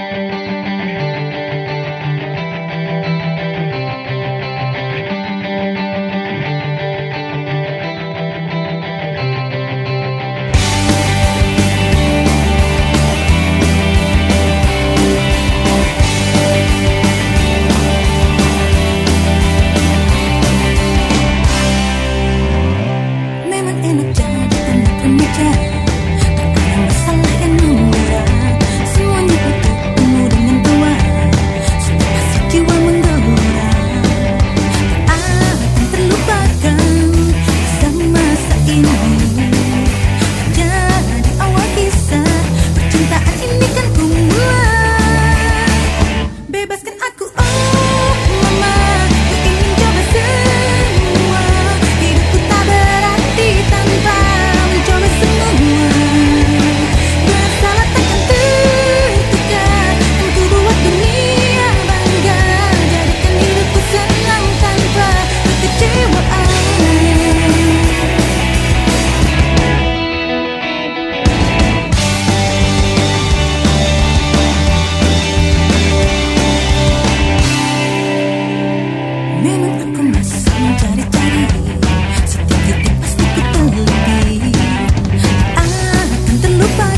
Bye. lupa